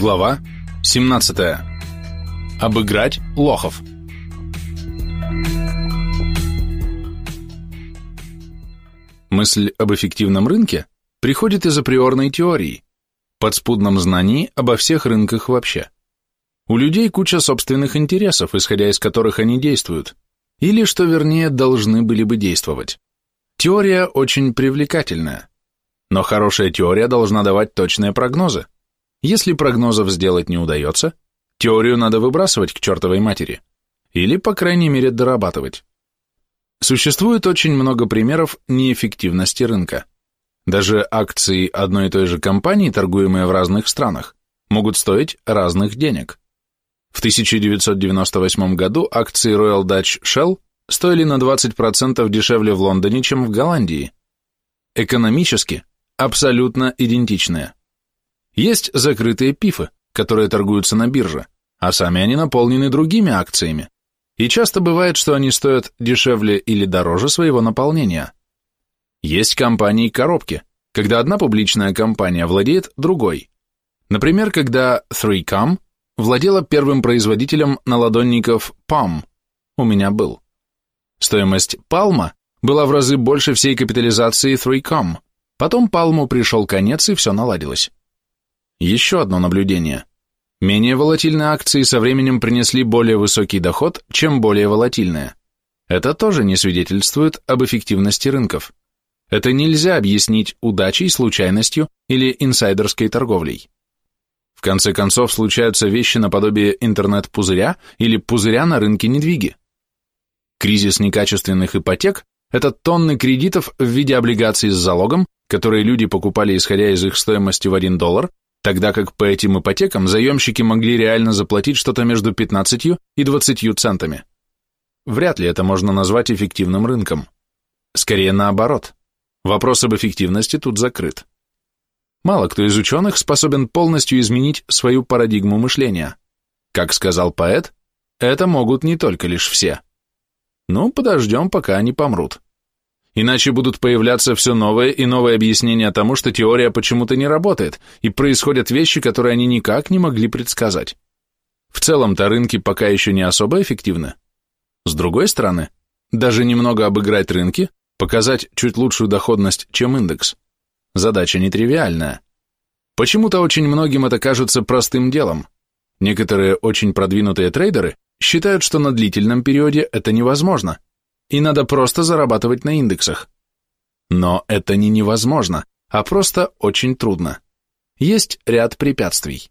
Глава 17. Обыграть лохов. Мысль об эффективном рынке приходит из априорной теории, подспудном знании обо всех рынках вообще. У людей куча собственных интересов, исходя из которых они действуют, или, что вернее, должны были бы действовать. Теория очень привлекательная, но хорошая теория должна давать точные прогнозы. Если прогнозов сделать не удается, теорию надо выбрасывать к чертовой матери. Или, по крайней мере, дорабатывать. Существует очень много примеров неэффективности рынка. Даже акции одной и той же компании, торгуемые в разных странах, могут стоить разных денег. В 1998 году акции Royal Dutch Shell стоили на 20% дешевле в Лондоне, чем в Голландии. Экономически абсолютно идентичные. Есть закрытые пифы, которые торгуются на бирже, а сами они наполнены другими акциями. И часто бывает, что они стоят дешевле или дороже своего наполнения. Есть компании-коробки, когда одна публичная компания владеет другой. Например, когда 3Com владела первым производителем наладонников Palm, у меня был. Стоимость Palma была в разы больше всей капитализации 3Com. Потом Palmу пришел конец и все наладилось. Еще одно наблюдение. Менее волатильные акции со временем принесли более высокий доход, чем более волатильные. Это тоже не свидетельствует об эффективности рынков. Это нельзя объяснить удачей, случайностью или инсайдерской торговлей. В конце концов, случаются вещи наподобие интернет-пузыря или пузыря на рынке недвиги. Кризис некачественных ипотек – это тонны кредитов в виде облигаций с залогом, которые люди покупали исходя из их стоимости в 1 доллар, тогда как по этим ипотекам заемщики могли реально заплатить что-то между 15 и 20 центами. Вряд ли это можно назвать эффективным рынком. Скорее наоборот. Вопрос об эффективности тут закрыт. Мало кто из ученых способен полностью изменить свою парадигму мышления. Как сказал поэт, это могут не только лишь все. Ну, подождем, пока они помрут. Иначе будут появляться все новые и новые объяснения тому, что теория почему-то не работает, и происходят вещи, которые они никак не могли предсказать. В целом-то рынки пока еще не особо эффективны. С другой стороны, даже немного обыграть рынки, показать чуть лучшую доходность, чем индекс. Задача нетривиальная. Почему-то очень многим это кажется простым делом. Некоторые очень продвинутые трейдеры считают, что на длительном периоде это невозможно – и надо просто зарабатывать на индексах. Но это не невозможно, а просто очень трудно. Есть ряд препятствий.